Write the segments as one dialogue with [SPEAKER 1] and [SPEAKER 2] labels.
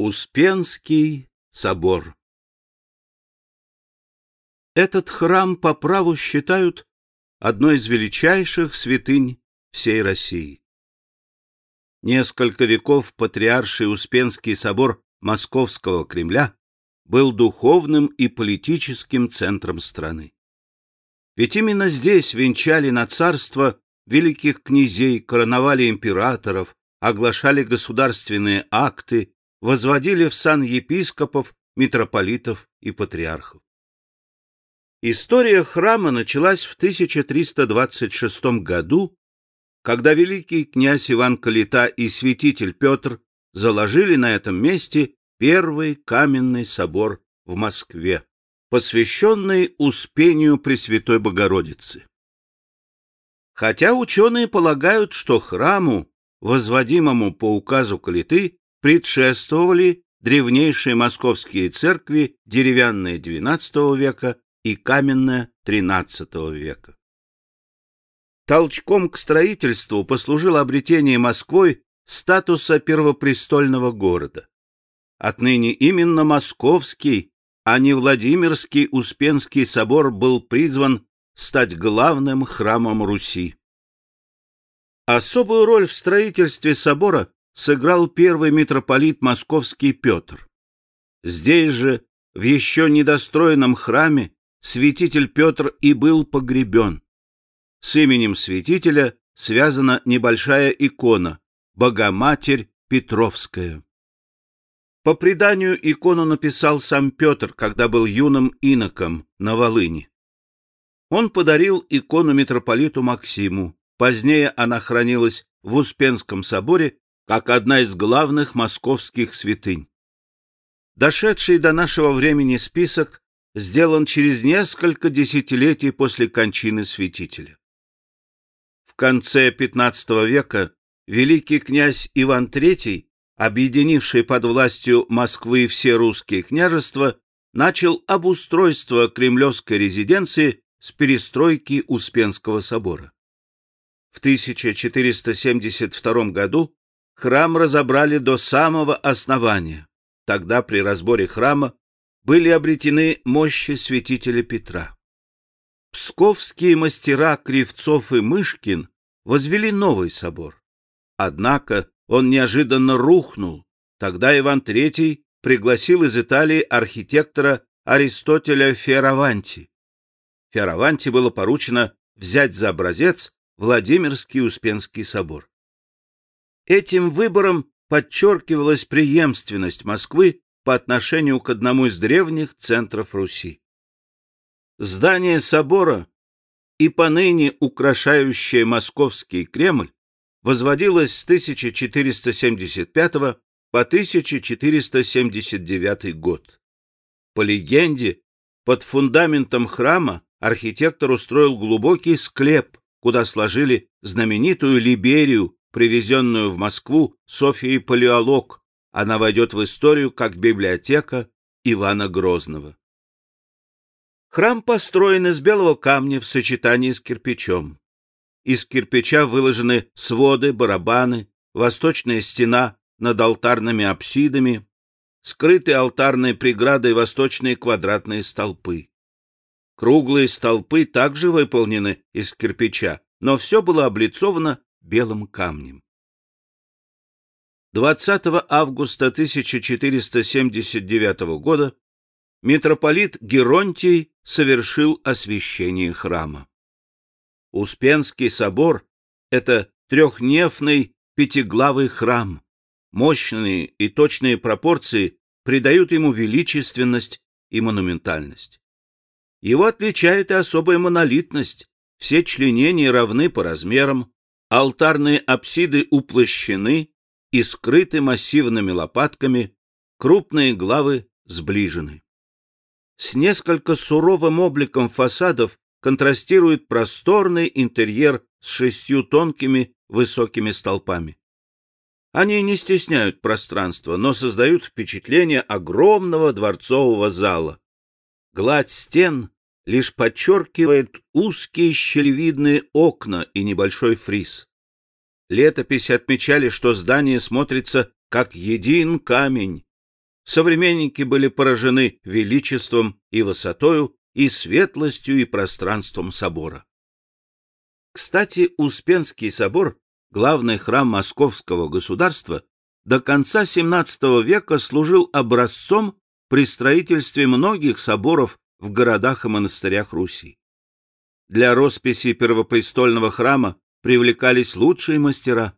[SPEAKER 1] Успенский собор Этот храм по праву считают одной из величайших святынь всей России. Несколько веков патриарший Успенский собор Московского Кремля был духовным и политическим центром страны. Ведь именно здесь венчали на царство великих князей, короновали императоров, оглашали государственные акты, возводили в сан епископов, митрополитов и патриархов. История храма началась в 1326 году, когда великий князь Иван Калита и святитель Петр заложили на этом месте первый каменный собор в Москве, посвященный Успению Пресвятой Богородицы. Хотя ученые полагают, что храму, возводимому по указу Калиты, предшествовали древнейшие московские церкви деревянные XII века и каменная XIII века. Толчком к строительству послужило обретение Москвой статуса первопрестольного города. Отныне именно Московский, а не Владимирский Успенский собор был призван стать главным храмом Руси. Особую роль в строительстве собора сыграл первый митрополит московский Петр. Здесь же, в еще недостроенном храме, святитель Петр и был погребен. С именем святителя связана небольшая икона «Богоматерь Петровская». По преданию икону написал сам Петр, когда был юным иноком на Волыни. Он подарил икону митрополиту Максиму. Позднее она хранилась в Успенском соборе как одна из главных московских святынь. Дошедший до нашего времени список сделан через несколько десятилетий после кончины святителя. В конце XV века великий князь Иван III, объединивший под властью Москвы все русские княжества, начал обустройство кремлевской резиденции с перестройки Успенского собора. В 1472 году храм разобрали до самого основания. Тогда при разборе храма были обретены мощи святителя Петра. Псковские мастера Кривцов и Мышкин возвели новый собор. Однако он неожиданно рухнул. Тогда Иван III пригласил из Италии архитектора Аристотеля Фиараванти. Фиараванти было поручено взять за образец Владимирский Успенский собор. Этим выбором подчеркивалась преемственность Москвы по отношению к одному из древних центров Руси. Здание собора и поныне украшающее Московский Кремль возводилось с 1475 по 1479 год. По легенде, под фундаментом храма архитектор устроил глубокий склеп, куда сложили знаменитую Либерию, привезенную в Москву Софией Палеолог. Она войдет в историю как библиотека Ивана Грозного. Храм построен из белого камня в сочетании с кирпичом. Из кирпича выложены своды, барабаны, восточная стена над алтарными апсидами, скрытые алтарной преградой восточные квадратные столпы. Круглые столпы также выполнены из кирпича, но все было облицовано белым камнем. 20 августа 1479 года митрополит Геронтий совершил освящение храма. Успенский собор — это трехнефный пятиглавый храм. Мощные и точные пропорции придают ему величественность и монументальность. Его отличает и особая монолитность. Все членения равны по размерам, Алтарные апсиды уплощены и скрыты массивными лопатками, крупные главы сближены. С несколько суровым обликом фасадов контрастирует просторный интерьер с шестью тонкими высокими столпами. Они не стесняют пространства, но создают впечатление огромного дворцового зала. Гладь стен лишь подчеркивает узкие щелевидные окна и небольшой фриз. Летописи отмечали, что здание смотрится как един камень, Современники были поражены величеством и высотою, и светлостью и пространством собора. Кстати, Успенский собор, главный храм московского государства, до конца XVII века служил образцом при строительстве многих соборов в городах и монастырях Руси. Для росписи первопрестольного храма привлекались лучшие мастера.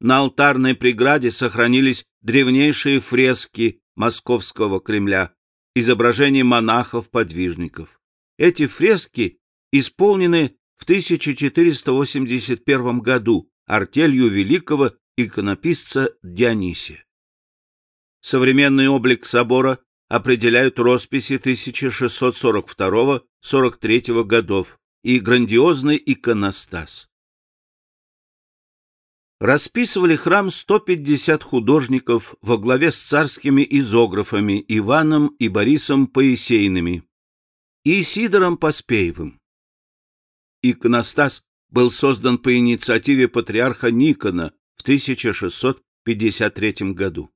[SPEAKER 1] На алтарной преграде сохранились древнейшие фрески Московского Кремля, изображения монахов-подвижников. Эти фрески исполнены в 1481 году артелью великого иконописца Дионисия. Современный облик собора определяют росписи 1642-43 годов и грандиозный иконостас. Расписывали храм 150 художников во главе с царскими изографами Иваном и Борисом Поесейными и Сидором Поспеевым. Иконостас был создан по инициативе патриарха Никона в 1653 году.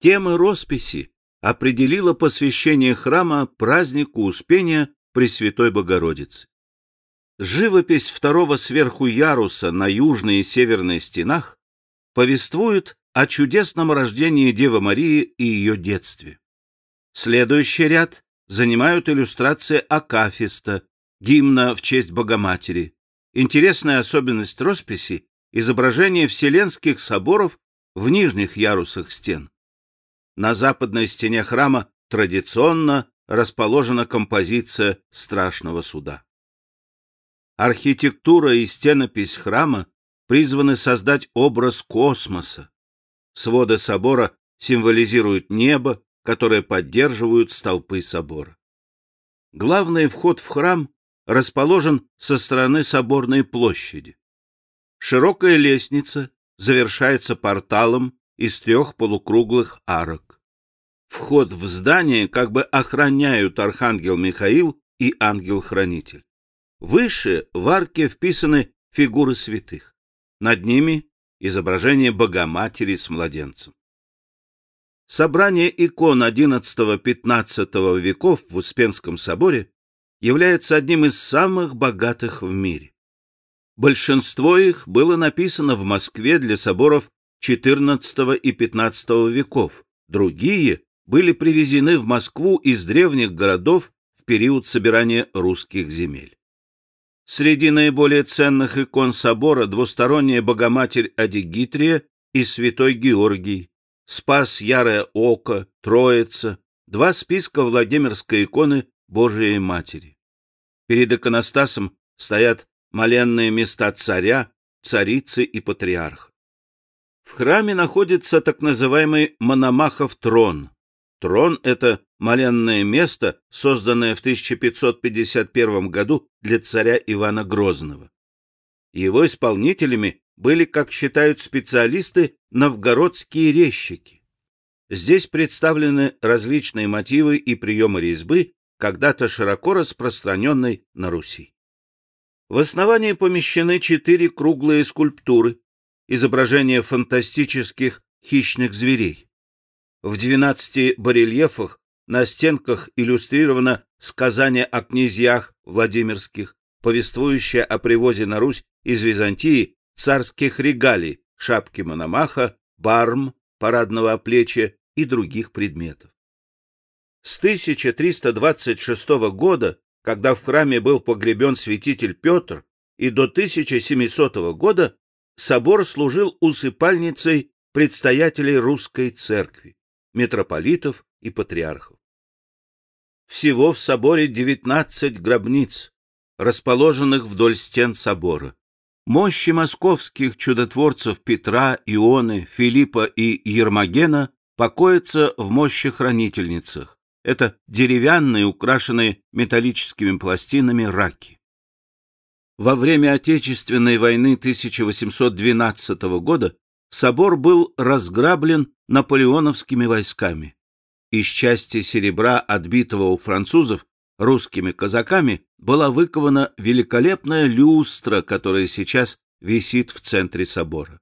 [SPEAKER 1] Тема росписи определила посвящение храма празднику Успения Пресвятой Богородицы. Живопись второго сверху яруса на южной и северной стенах повествует о чудесном рождении Девы Марии и ее детстве. Следующий ряд занимают иллюстрации Акафиста, гимна в честь Богоматери. Интересная особенность росписи — изображение вселенских соборов в нижних ярусах стен. На западной стене храма традиционно расположена композиция страшного суда. Архитектура и стенопись храма призваны создать образ космоса. Своды собора символизируют небо, которое поддерживают столпы собора. Главный вход в храм расположен со стороны соборной площади. Широкая лестница завершается порталом из трех полукруглых арок. Вход в здание как бы охраняют архангел Михаил и ангел-хранитель. Выше в арке вписаны фигуры святых. Над ними изображение Богоматери с младенцем. Собрание икон XI-XV веков в Успенском соборе является одним из самых богатых в мире. Большинство их было написано в Москве для соборов XIV и XV веков, другие были привезены в Москву из древних городов в период собирания русских земель. Среди наиболее ценных икон собора двусторонняя Богоматерь Адигитрия и Святой Георгий, Спас Ярое Око, Троица, два списка Владимирской иконы Божией Матери. Перед иконостасом стоят моленные места царя, царицы и патриарха. В храме находится так называемый Мономахов трон. Трон — это моленное место, созданное в 1551 году для царя Ивана Грозного. Его исполнителями были, как считают специалисты, новгородские резчики. Здесь представлены различные мотивы и приемы резьбы, когда-то широко распространенной на Руси. В основании помещены четыре круглые скульптуры, изображения фантастических хищных зверей. В двенадцати барельефах на стенках иллюстрировано сказание о князьях Владимирских, повествующее о привозе на Русь из Византии царских регалий, шапки Мономаха, барм, парадного оплечья и других предметов. С 1326 года, когда в храме был погребен святитель Петр, и до 1700 года собор служил усыпальницей предстоятелей русской церкви, митрополитов и патриархов. Всего в соборе 19 гробниц, расположенных вдоль стен собора. Мощи московских чудотворцев Петра, Ионы, Филиппа и Ермогена покоятся в мощи-хранительницах. Это деревянные, украшенные металлическими пластинами раки. Во время Отечественной войны 1812 года собор был разграблен наполеоновскими войсками. Из части серебра, отбитого у французов, русскими казаками, была выкована великолепная люстра, которая сейчас висит в центре собора.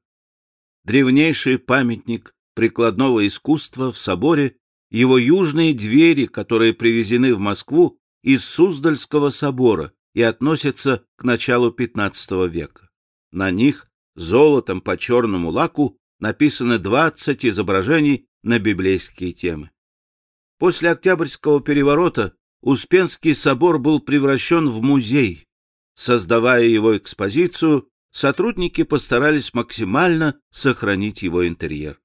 [SPEAKER 1] Древнейший памятник прикладного искусства в соборе его южные двери, которые привезены в Москву из Суздальского собора и относятся к началу XV века. На них золотом по черному лаку написаны 20 изображений на библейские темы. После Октябрьского переворота Успенский собор был превращен в музей. Создавая его экспозицию, сотрудники постарались максимально сохранить его интерьер.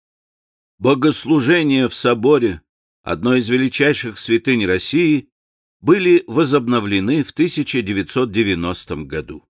[SPEAKER 1] Богослужения в соборе, одной из величайших святынь России, были возобновлены в 1990 году.